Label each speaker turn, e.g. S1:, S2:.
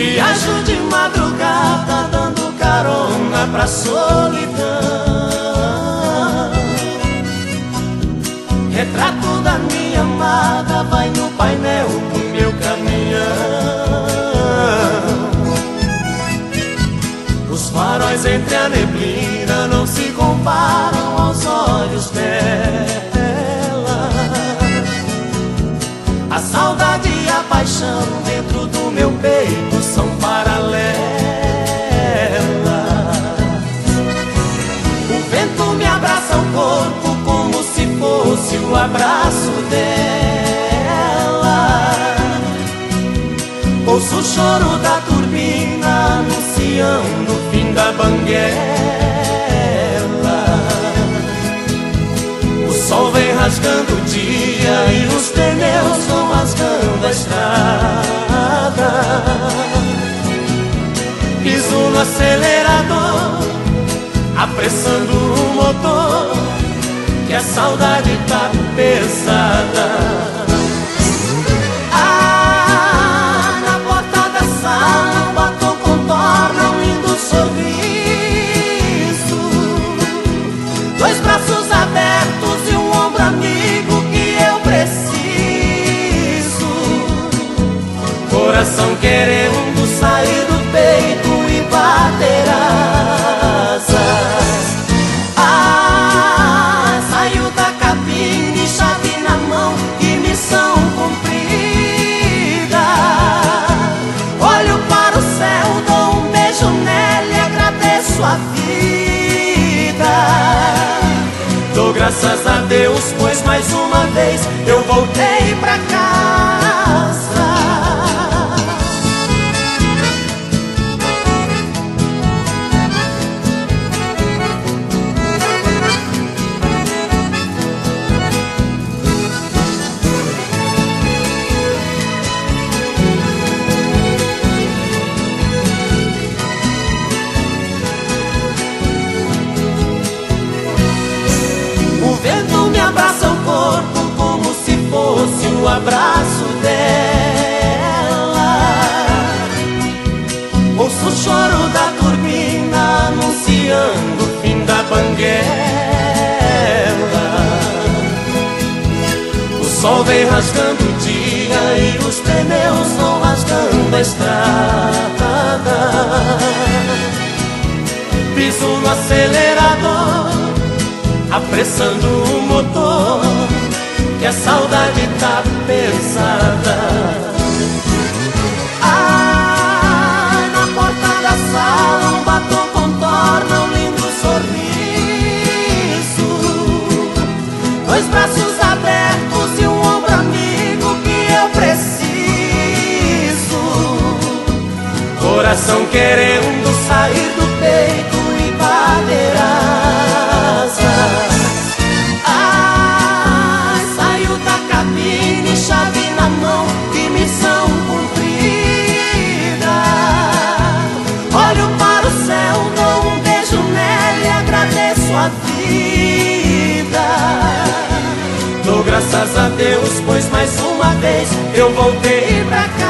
S1: Viajo de madrugada dando carona pra solidão. Retrato da minha amada vai no painel do meu caminhão. Os faróis entre a neblina não se comparam abraço dela. Ouço o choro da turbina anunciando o fim da banguela. O sol vem rasgando o dia e os pneus vão rasgando a estrada. Piso no acelerador, apressando o motor Que a saudade tá pesada graças a Deus, pois mais uma vez eu voltei pra casa. O abraço dela. Ouço o choro da turbina anunciando o fim da banguela. O sol vem rasgando o dia e os pneus vão rasgando a estrada. Piso no acelerador apressando o motor, a saudade tá pesada. Ah, na porta da sala um batom contorna um lindo sorriso, dois braços abertos e um ombro amigo que eu preciso. Coração querendo sair do graças a Deus, pois mais uma vez eu voltei pra casa.